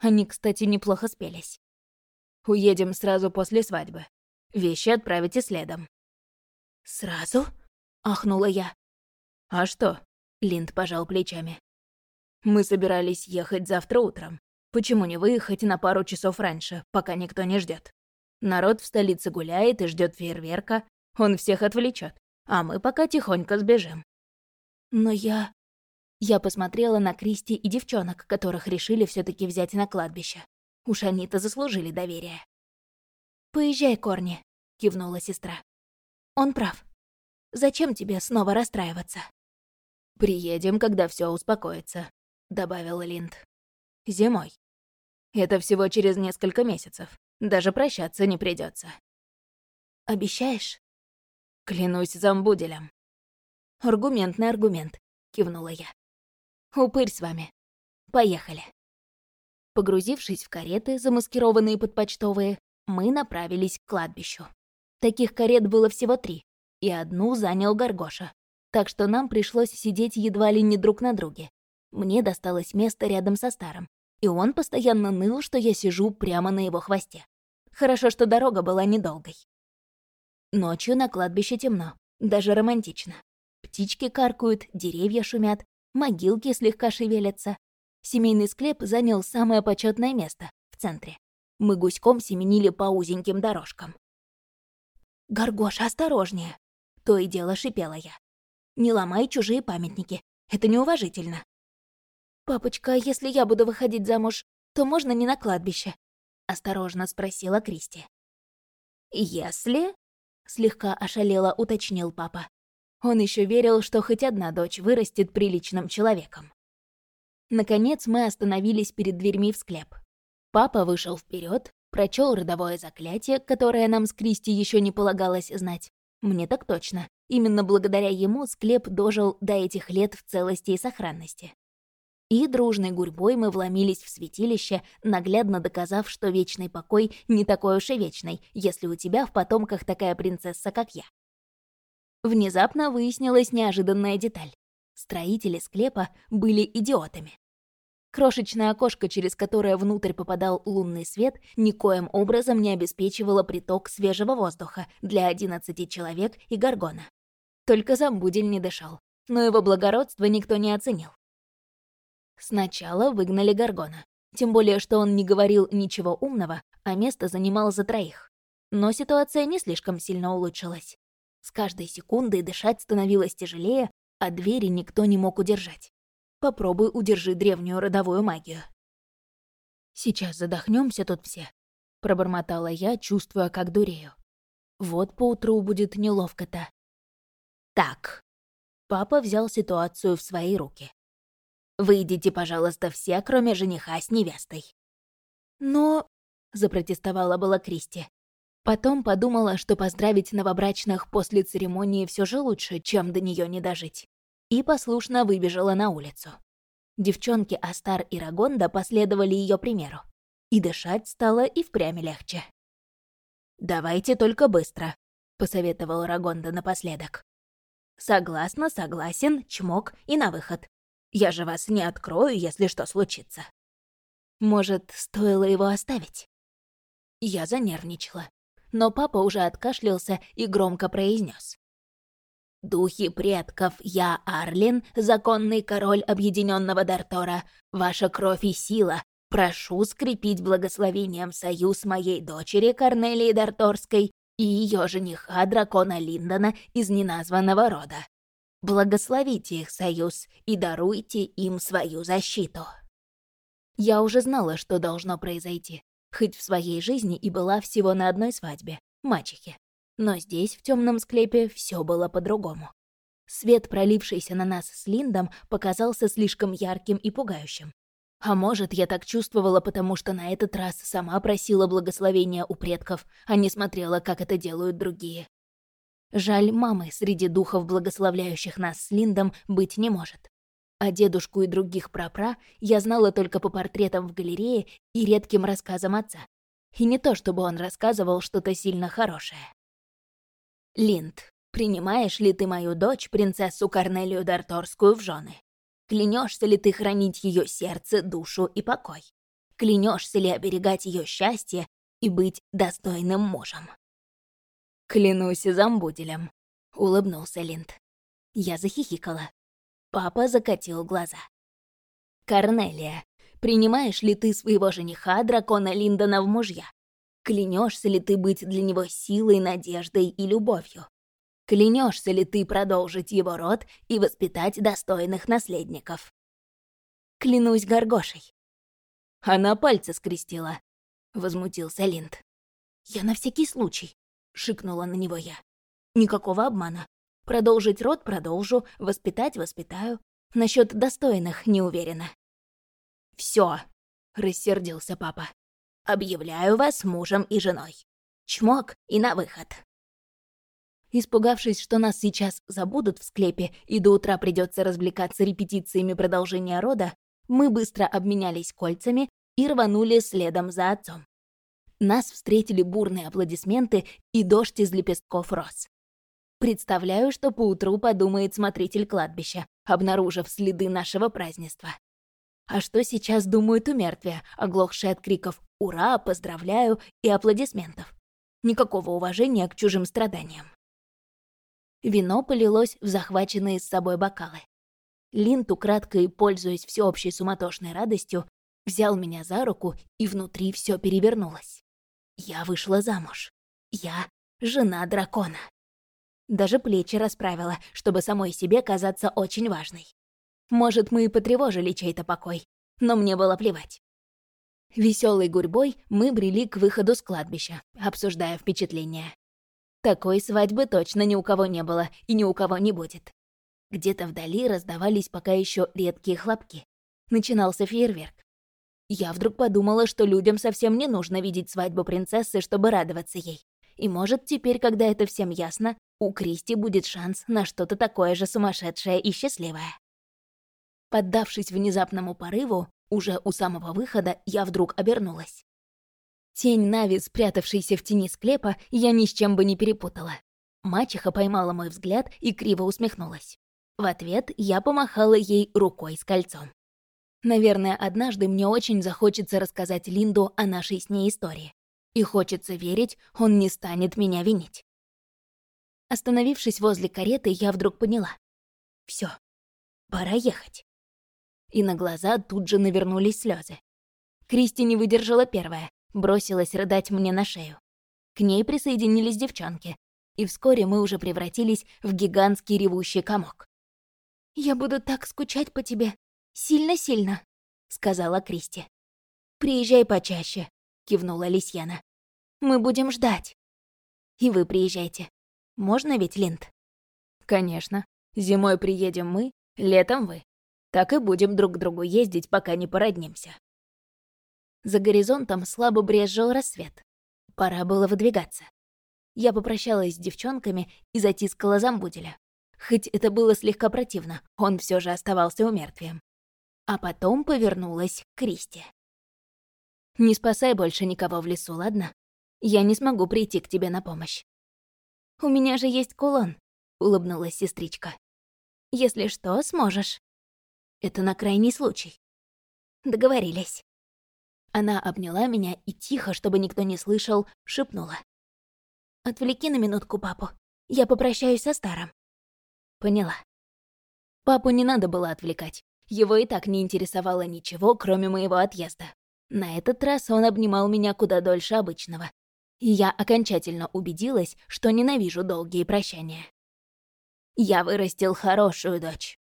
Они, кстати, неплохо спелись. «Уедем сразу после свадьбы. Вещи отправите следом». «Сразу?» — ахнула я. «А что?» — Линд пожал плечами. «Мы собирались ехать завтра утром. Почему не выехать на пару часов раньше, пока никто не ждет? Народ в столице гуляет и ждет фейерверка, он всех отвлечет, а мы пока тихонько сбежим». «Но я...» Я посмотрела на Кристи и девчонок, которых решили все таки взять на кладбище. Уж они-то заслужили доверие. «Поезжай, Корни», — кивнула сестра. «Он прав. Зачем тебе снова расстраиваться?» «Приедем, когда все успокоится», — добавил Линд. «Зимой. Это всего через несколько месяцев. Даже прощаться не придется. «Обещаешь?» «Клянусь замбуделем». «Аргументный аргумент», — кивнула я. Упырь с вами. Поехали. Погрузившись в кареты, замаскированные под почтовые, мы направились к кладбищу. Таких карет было всего три, и одну занял Горгоша. Так что нам пришлось сидеть едва ли не друг на друге. Мне досталось место рядом со старым, и он постоянно ныл, что я сижу прямо на его хвосте. Хорошо, что дорога была недолгой. Ночью на кладбище темно, даже романтично. Птички каркают, деревья шумят, могилки слегка шевелятся. Семейный склеп занял самое почетное место, в центре. Мы гуськом семенили по узеньким дорожкам. «Горгош, осторожнее!» — то и дело шипела я. «Не ломай чужие памятники, это неуважительно». «Папочка, а если я буду выходить замуж, то можно не на кладбище?» — осторожно спросила Кристи. «Если?» — слегка ошалело уточнил папа. Он еще верил, что хоть одна дочь вырастет приличным человеком. Наконец мы остановились перед дверьми в склеп. Папа вышел вперед, прочел родовое заклятие, которое нам с Кристи еще не полагалось знать. Мне так точно. Именно благодаря ему склеп дожил до этих лет в целости и сохранности. И дружной гурьбой мы вломились в святилище, наглядно доказав, что вечный покой не такой уж и вечный, если у тебя в потомках такая принцесса, как я. Внезапно выяснилась неожиданная деталь. Строители склепа были идиотами. Крошечное окошко, через которое внутрь попадал лунный свет, никоим образом не обеспечивало приток свежего воздуха для 11 человек и Гаргона. Только Замбудель не дышал, но его благородство никто не оценил. Сначала выгнали Гаргона, тем более, что он не говорил ничего умного, а место занимал за троих. Но ситуация не слишком сильно улучшилась. С каждой секундой дышать становилось тяжелее, а двери никто не мог удержать. Попробуй удержи древнюю родовую магию. «Сейчас задохнемся тут все», — пробормотала я, чувствуя, как дурею. «Вот поутру будет неловко-то». «Так». Папа взял ситуацию в свои руки. «Выйдите, пожалуйста, все, кроме жениха с невестой». «Но...» — запротестовала была Кристи. Потом подумала, что поздравить новобрачных после церемонии все же лучше, чем до нее не дожить и послушно выбежала на улицу. Девчонки Астар и Рагонда последовали ее примеру, и дышать стало и впрямь легче. «Давайте только быстро», — посоветовал Рагонда напоследок. «Согласна, согласен, чмок и на выход. Я же вас не открою, если что случится». Может, стоило его оставить? Я занервничала, но папа уже откашлялся и громко произнес: Духи предков, я Арлин, законный король объединенного Дартора, ваша кровь и сила. Прошу скрепить благословением союз моей дочери Корнелии Дарторской и ее жениха дракона Линдона из неназванного рода. Благословите их союз и даруйте им свою защиту. Я уже знала, что должно произойти, хоть в своей жизни и была всего на одной свадьбе, мачехе. Но здесь, в темном склепе, все было по-другому. Свет, пролившийся на нас с Линдом, показался слишком ярким и пугающим. А может, я так чувствовала, потому что на этот раз сама просила благословения у предков, а не смотрела, как это делают другие. Жаль, мамы среди духов, благословляющих нас с Линдом, быть не может. А дедушку и других прапра я знала только по портретам в галерее и редким рассказам отца. И не то, чтобы он рассказывал что-то сильно хорошее. Линд, принимаешь ли ты мою дочь, принцессу Корнелию Дарторскую, в жены? Клянешься ли ты хранить ее сердце, душу и покой? Клянешься ли оберегать ее счастье и быть достойным мужем? Клянусь замбуделем, улыбнулся Линд. Я захихикала. Папа закатил глаза. Корнелия, принимаешь ли ты своего жениха, дракона Линдона, в мужья? Клянешься ли ты быть для него силой, надеждой и любовью? Клянешься ли ты продолжить его род и воспитать достойных наследников? Клянусь горгошей. Она пальцы скрестила. Возмутился Линд. Я на всякий случай. Шикнула на него я. Никакого обмана. Продолжить род продолжу, воспитать воспитаю. Насчет достойных не уверена. Все, рассердился папа. Объявляю вас мужем и женой. Чмок и на выход. Испугавшись, что нас сейчас забудут в склепе и до утра придется развлекаться репетициями продолжения рода, мы быстро обменялись кольцами и рванули следом за отцом. Нас встретили бурные аплодисменты и дождь из лепестков роз. Представляю, что поутру подумает смотритель кладбища, обнаружив следы нашего празднества. А что сейчас думают у мертвия, оглохшие от криков «Ура!», «Поздравляю!» и аплодисментов? Никакого уважения к чужим страданиям. Вино полилось в захваченные с собой бокалы. Линд, украдкой пользуясь всеобщей суматошной радостью, взял меня за руку, и внутри все перевернулось. Я вышла замуж. Я жена дракона. Даже плечи расправила, чтобы самой себе казаться очень важной. Может, мы и потревожили чей-то покой, но мне было плевать. Веселой гурьбой мы брели к выходу с кладбища, обсуждая впечатления. Такой свадьбы точно ни у кого не было и ни у кого не будет. Где-то вдали раздавались пока еще редкие хлопки. Начинался фейерверк. Я вдруг подумала, что людям совсем не нужно видеть свадьбу принцессы, чтобы радоваться ей. И может, теперь, когда это всем ясно, у Кристи будет шанс на что-то такое же сумасшедшее и счастливое. Поддавшись внезапному порыву, уже у самого выхода я вдруг обернулась. Тень Нави, спрятавшейся в тени склепа, я ни с чем бы не перепутала. Мачеха поймала мой взгляд и криво усмехнулась. В ответ я помахала ей рукой с кольцом. Наверное, однажды мне очень захочется рассказать Линду о нашей с ней истории. И хочется верить, он не станет меня винить. Остановившись возле кареты, я вдруг поняла. Все, пора ехать. И на глаза тут же навернулись слезы. Кристи не выдержала первая, бросилась рыдать мне на шею. К ней присоединились девчонки, и вскоре мы уже превратились в гигантский ревущий комок. «Я буду так скучать по тебе. Сильно-сильно», — сказала Кристи. «Приезжай почаще», — кивнула Лисьяна. «Мы будем ждать». «И вы приезжайте. Можно ведь, Линд?» «Конечно. Зимой приедем мы, летом вы. Так и будем друг к другу ездить, пока не породнимся». За горизонтом слабо брезжил рассвет. Пора было выдвигаться. Я попрощалась с девчонками и затискала Замбуделя. Хоть это было слегка противно, он все же оставался умертвием. А потом повернулась к Кристи. «Не спасай больше никого в лесу, ладно? Я не смогу прийти к тебе на помощь». «У меня же есть кулон», — улыбнулась сестричка. «Если что, сможешь». «Это на крайний случай». «Договорились». Она обняла меня и тихо, чтобы никто не слышал, шепнула. «Отвлеки на минутку папу. Я попрощаюсь со старым». Поняла. Папу не надо было отвлекать. Его и так не интересовало ничего, кроме моего отъезда. На этот раз он обнимал меня куда дольше обычного. И я окончательно убедилась, что ненавижу долгие прощания. «Я вырастил хорошую дочь.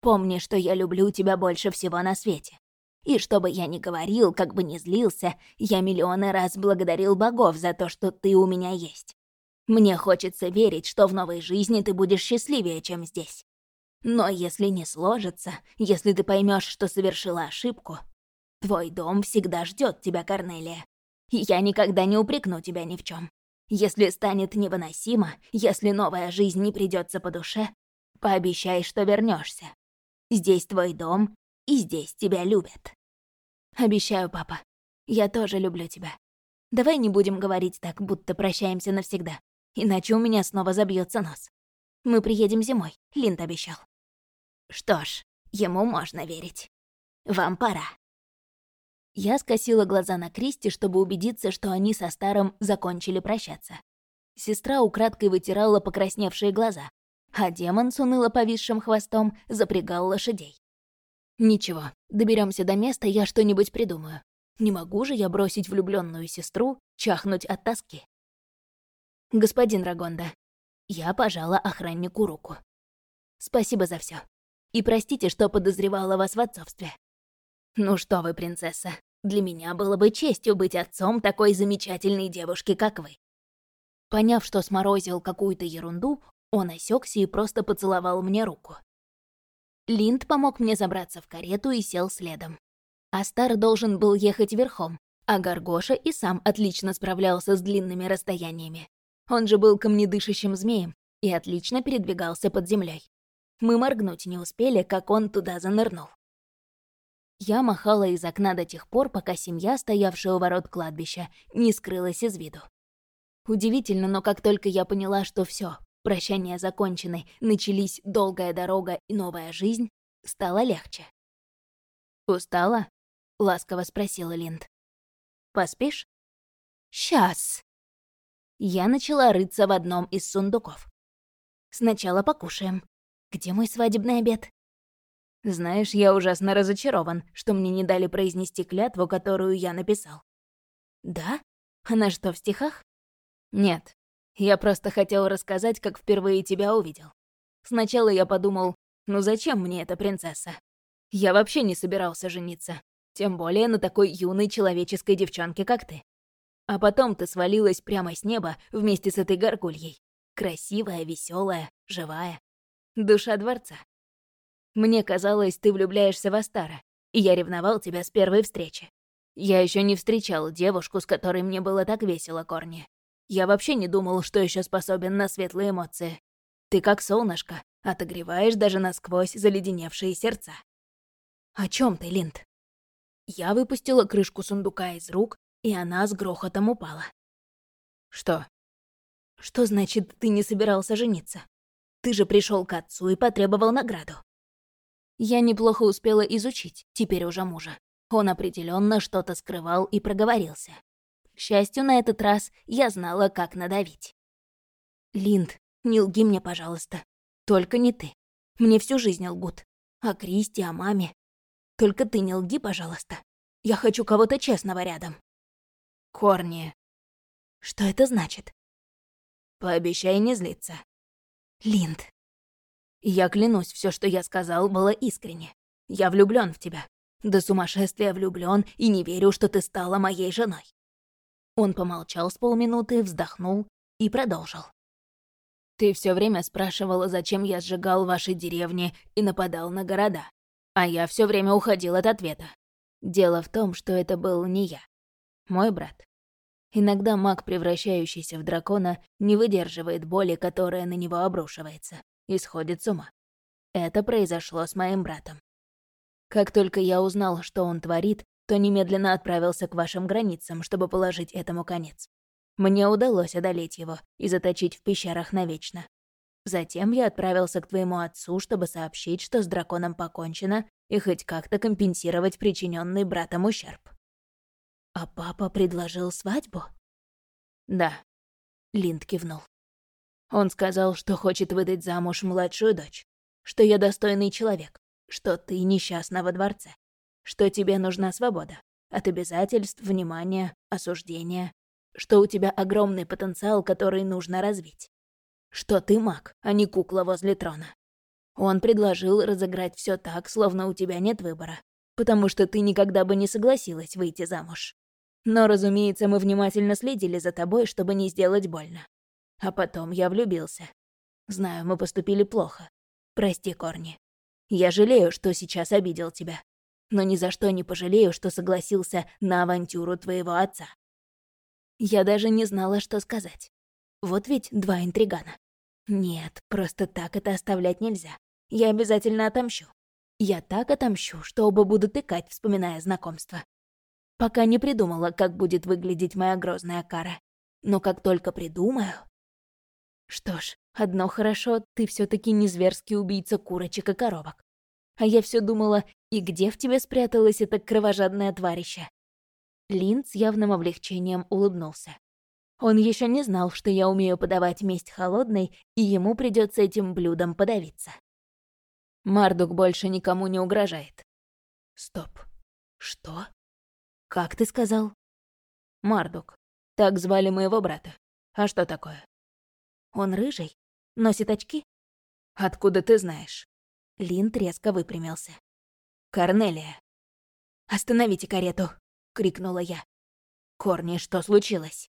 Помни, что я люблю тебя больше всего на свете. И что бы я ни говорил, как бы ни злился, я миллионы раз благодарил богов за то, что ты у меня есть. Мне хочется верить, что в новой жизни ты будешь счастливее, чем здесь. Но если не сложится, если ты поймешь, что совершила ошибку, твой дом всегда ждет тебя, Корнелия. Я никогда не упрекну тебя ни в чем. Если станет невыносимо, если новая жизнь не придется по душе, пообещай, что вернешься. Здесь твой дом, и здесь тебя любят. Обещаю, папа. Я тоже люблю тебя. Давай не будем говорить так, будто прощаемся навсегда. Иначе у меня снова забьется нос. Мы приедем зимой, Линд обещал. Что ж, ему можно верить. Вам пора. Я скосила глаза на Кристи, чтобы убедиться, что они со старым закончили прощаться. Сестра украдкой вытирала покрасневшие глаза, а демон с уныло повисшим хвостом запрягал лошадей. Ничего, доберемся до места, я что-нибудь придумаю. Не могу же я бросить влюбленную сестру, чахнуть от тоски. Господин Рагонда, я пожала охраннику руку. Спасибо за все. И простите, что подозревала вас в отцовстве. Ну что вы, принцесса, для меня было бы честью быть отцом такой замечательной девушки, как вы. Поняв, что сморозил какую-то ерунду, он осекся и просто поцеловал мне руку. Линд помог мне забраться в карету и сел следом. Астар должен был ехать верхом, а Гаргоша и сам отлично справлялся с длинными расстояниями. Он же был камнедышащим змеем и отлично передвигался под землей. Мы моргнуть не успели, как он туда занырнул. Я махала из окна до тех пор, пока семья, стоявшая у ворот кладбища, не скрылась из виду. Удивительно, но как только я поняла, что все, Прощания закончены, начались долгая дорога и новая жизнь, стало легче. «Устала?» — ласково спросила Линд. «Поспишь?» «Сейчас». Я начала рыться в одном из сундуков. «Сначала покушаем. Где мой свадебный обед?» «Знаешь, я ужасно разочарован, что мне не дали произнести клятву, которую я написал». «Да? Она что, в стихах?» «Нет, я просто хотел рассказать, как впервые тебя увидел. Сначала я подумал, ну зачем мне эта принцесса? Я вообще не собирался жениться. Тем более на такой юной человеческой девчонке, как ты. А потом ты свалилась прямо с неба вместе с этой горгульей. Красивая, веселая, живая. Душа дворца. Мне казалось, ты влюбляешься в Астара, и я ревновал тебя с первой встречи. Я еще не встречал девушку, с которой мне было так весело, Корни. Я вообще не думал, что еще способен на светлые эмоции. Ты как солнышко, отогреваешь даже насквозь заледеневшие сердца. О чем ты, Линд? Я выпустила крышку сундука из рук, и она с грохотом упала. Что? Что значит, ты не собирался жениться? Ты же пришел к отцу и потребовал награду. Я неплохо успела изучить, теперь уже мужа. Он определенно что-то скрывал и проговорился. К счастью, на этот раз я знала, как надавить. «Линд, не лги мне, пожалуйста. Только не ты. Мне всю жизнь лгут. О Кристи, о маме. Только ты не лги, пожалуйста. Я хочу кого-то честного рядом». «Корни». «Что это значит?» «Пообещай не злиться». «Линд». «Я клянусь, все, что я сказал, было искренне. Я влюблен в тебя. До сумасшествия влюблен и не верю, что ты стала моей женой». Он помолчал с полминуты, вздохнул и продолжил. «Ты все время спрашивала, зачем я сжигал ваши деревни и нападал на города. А я все время уходил от ответа. Дело в том, что это был не я. Мой брат. Иногда маг, превращающийся в дракона, не выдерживает боли, которая на него обрушивается, и сходит с ума. Это произошло с моим братом. Как только я узнал, что он творит, то немедленно отправился к вашим границам, чтобы положить этому конец. Мне удалось одолеть его и заточить в пещерах навечно. Затем я отправился к твоему отцу, чтобы сообщить, что с драконом покончено, и хоть как-то компенсировать причиненный братом ущерб. А папа предложил свадьбу? Да. Линд кивнул. Он сказал, что хочет выдать замуж младшую дочь, что я достойный человек, что ты несчастна во дворце, что тебе нужна свобода от обязательств, внимания, осуждения, что у тебя огромный потенциал, который нужно развить, что ты маг, а не кукла возле трона. Он предложил разыграть все так, словно у тебя нет выбора, потому что ты никогда бы не согласилась выйти замуж. Но, разумеется, мы внимательно следили за тобой, чтобы не сделать больно. А потом я влюбился. Знаю, мы поступили плохо. Прости, Корни. Я жалею, что сейчас обидел тебя. Но ни за что не пожалею, что согласился на авантюру твоего отца. Я даже не знала, что сказать. Вот ведь два интригана. Нет, просто так это оставлять нельзя. Я обязательно отомщу. Я так отомщу, что оба будут икать, вспоминая знакомство. Пока не придумала, как будет выглядеть моя грозная кара. Но как только придумаю... Что ж, одно хорошо, ты все таки не зверский убийца курочек и коробок. А я все думала, и где в тебе спряталась эта кровожадная тварища? Лин с явным облегчением улыбнулся. Он еще не знал, что я умею подавать месть холодной, и ему придется этим блюдом подавиться. Мардук больше никому не угрожает. Стоп. Что? Как ты сказал? Мардук. Так звали моего брата. А что такое? Он рыжий? Носит очки? Откуда ты знаешь? Лин резко выпрямился. «Корнелия!» «Остановите карету!» — крикнула я. «Корни, что случилось?»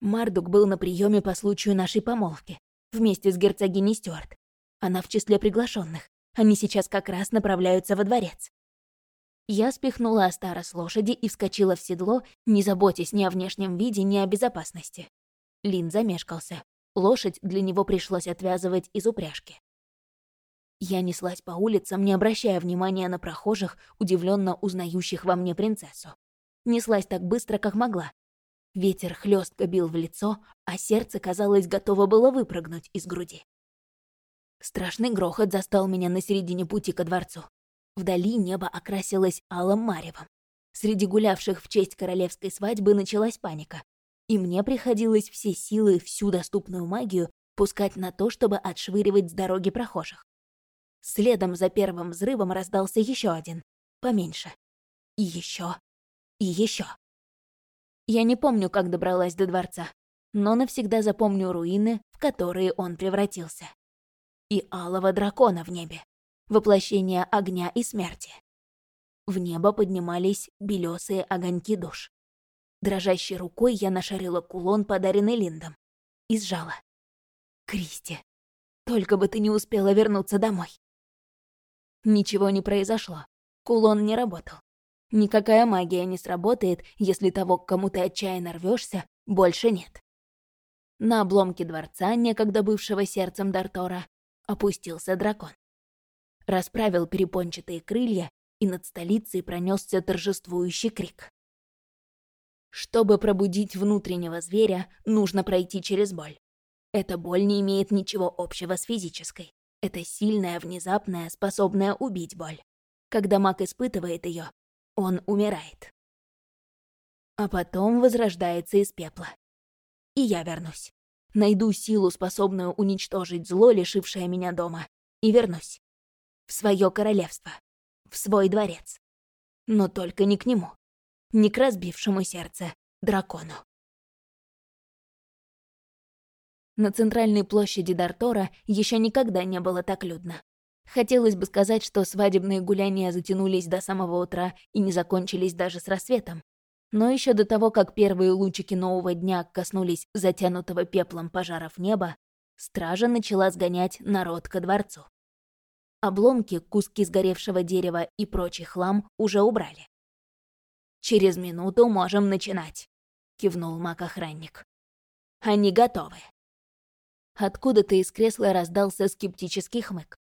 Мардук был на приеме по случаю нашей помолвки, вместе с герцогиней Стюарт. Она в числе приглашенных. Они сейчас как раз направляются во дворец. Я спихнула Астара с лошади и вскочила в седло, не заботясь ни о внешнем виде, ни о безопасности. Лин замешкался. Лошадь для него пришлось отвязывать из упряжки. Я неслась по улицам, не обращая внимания на прохожих, удивленно узнающих во мне принцессу. Неслась так быстро, как могла. Ветер хлестко бил в лицо, а сердце, казалось, готово было выпрыгнуть из груди. Страшный грохот застал меня на середине пути ко дворцу. Вдали небо окрасилось алым маревом. Среди гулявших в честь королевской свадьбы началась паника. И мне приходилось все силы, всю доступную магию пускать на то, чтобы отшвыривать с дороги прохожих. Следом за первым взрывом раздался еще один, поменьше. И еще, и еще. Я не помню, как добралась до дворца, но навсегда запомню руины, в которые он превратился. И алого дракона в небе, воплощение огня и смерти. В небо поднимались белесые огоньки душ. Дрожащей рукой я нашарила кулон, подаренный Линдом, и сжала. «Кристи, только бы ты не успела вернуться домой». Ничего не произошло. Кулон не работал. Никакая магия не сработает, если того, к кому ты отчаянно рвешься, больше нет. На обломке дворца, некогда бывшего сердцем Дартора, опустился дракон. Расправил перепончатые крылья, и над столицей пронесся торжествующий крик. Чтобы пробудить внутреннего зверя, нужно пройти через боль. Эта боль не имеет ничего общего с физической. Это сильная, внезапная, способная убить боль. Когда маг испытывает ее, он умирает. А потом возрождается из пепла. И я вернусь. Найду силу, способную уничтожить зло, лишившее меня дома, и вернусь. В свое королевство. В свой дворец. Но только не к нему. Не к разбившему сердце дракону. На центральной площади Дартора еще никогда не было так людно. Хотелось бы сказать, что свадебные гуляния затянулись до самого утра и не закончились даже с рассветом. Но еще до того, как первые лучики нового дня коснулись затянутого пеплом пожаров неба, стража начала сгонять народ ко дворцу. Обломки, куски сгоревшего дерева и прочий хлам уже убрали. «Через минуту можем начинать», — кивнул маг-охранник. «Они готовы». Откуда-то из кресла раздался скептический хмык.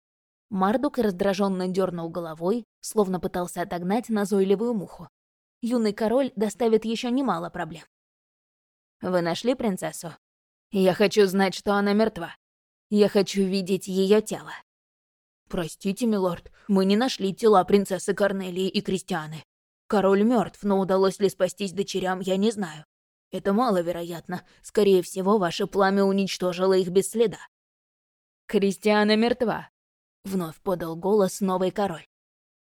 Мардук раздраженно дернул головой, словно пытался отогнать назойливую муху. Юный король доставит еще немало проблем. «Вы нашли принцессу? Я хочу знать, что она мертва. Я хочу видеть ее тело». «Простите, милорд, мы не нашли тела принцессы Корнелии и Кристианы. Король мертв, но удалось ли спастись дочерям, я не знаю. Это маловероятно. Скорее всего, ваше пламя уничтожило их без следа». «Кристиана мертва», Вновь подал голос новый король.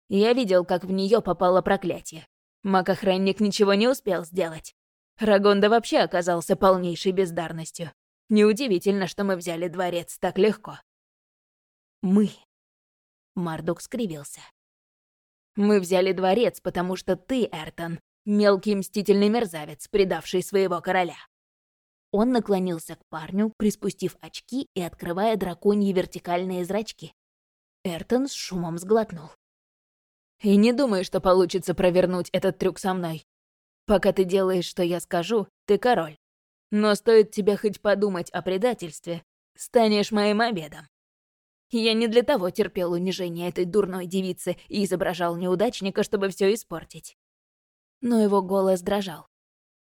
Я видел, как в нее попало проклятие. Маг-охранник ничего не успел сделать. Рагонда вообще оказался полнейшей бездарностью. Неудивительно, что мы взяли дворец так легко. Мы. Мардук скривился. Мы взяли дворец, потому что ты, Эртон, мелкий мстительный мерзавец, предавший своего короля. Он наклонился к парню, приспустив очки и открывая драконьи вертикальные зрачки. Эртон с шумом сглотнул. «И не думай, что получится провернуть этот трюк со мной. Пока ты делаешь, что я скажу, ты король. Но стоит тебе хоть подумать о предательстве, станешь моим обедом. Я не для того терпел унижение этой дурной девицы и изображал неудачника, чтобы все испортить». Но его голос дрожал.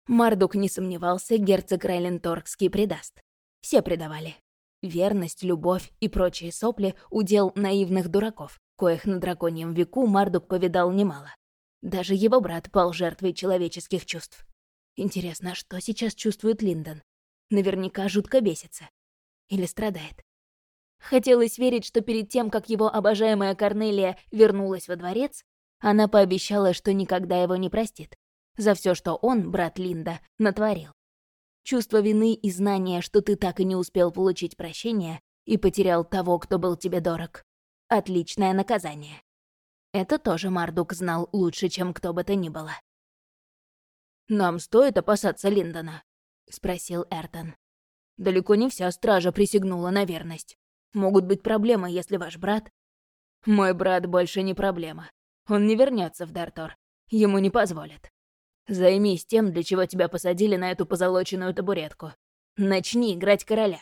Мардук не сомневался, герцог Райленторгский предаст. Все предавали. Верность, любовь и прочие сопли — удел наивных дураков, коих на драконьем веку Мардук повидал немало. Даже его брат пал жертвой человеческих чувств. Интересно, а что сейчас чувствует Линдон? Наверняка жутко бесится. Или страдает. Хотелось верить, что перед тем, как его обожаемая Корнелия вернулась во дворец, она пообещала, что никогда его не простит. За все, что он, брат Линда, натворил. Чувство вины и знание, что ты так и не успел получить прощение и потерял того, кто был тебе дорог. Отличное наказание. Это тоже Мардук знал лучше, чем кто бы то ни было. «Нам стоит опасаться Линдона?» — спросил Эртон. «Далеко не вся стража присягнула на верность. Могут быть проблемы, если ваш брат...» «Мой брат больше не проблема. Он не вернется в Дартор. Ему не позволят. Займись тем, для чего тебя посадили на эту позолоченную табуретку. Начни играть короля».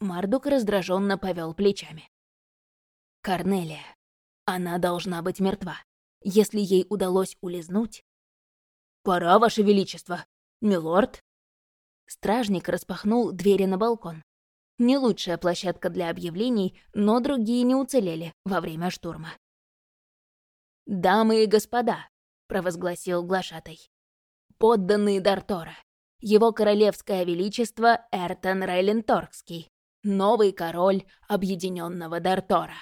Мардук раздраженно повел плечами. «Корнелия. Она должна быть мертва. Если ей удалось улизнуть...» «Пора, Ваше Величество. Милорд?» Стражник распахнул двери на балкон. Не лучшая площадка для объявлений, но другие не уцелели во время штурма. «Дамы и господа, провозгласил глашатай. «Подданные Дартора, его королевское величество Эртон Рейленторгский, новый король объединенного Дартора».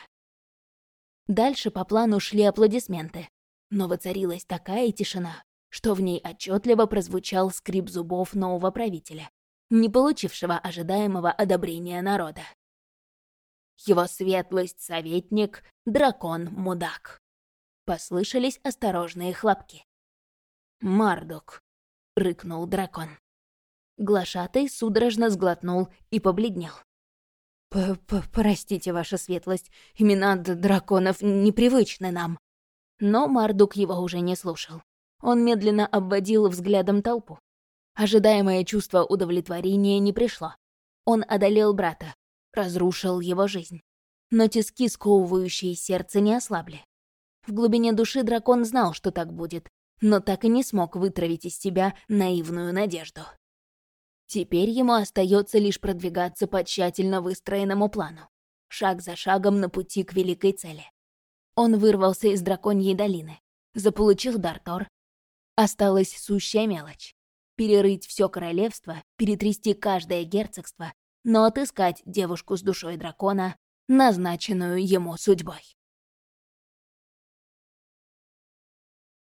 Дальше по плану шли аплодисменты, но воцарилась такая тишина, что в ней отчетливо прозвучал скрип зубов нового правителя, не получившего ожидаемого одобрения народа. Его светлость советник — дракон-мудак. Послышались осторожные хлопки. «Мардок», — рыкнул дракон. Глашатый судорожно сглотнул и побледнел. П -п «Простите, ваша светлость, имена драконов непривычны нам». Но Мардук его уже не слушал. Он медленно обводил взглядом толпу. Ожидаемое чувство удовлетворения не пришло. Он одолел брата, разрушил его жизнь. Но тиски, сковывающие сердце, не ослабли. В глубине души дракон знал, что так будет, но так и не смог вытравить из себя наивную надежду. Теперь ему остается лишь продвигаться по тщательно выстроенному плану, шаг за шагом на пути к великой цели. Он вырвался из драконьей долины, заполучил Дартор. Осталась сущая мелочь — перерыть все королевство, перетрясти каждое герцогство, но отыскать девушку с душой дракона, назначенную ему судьбой.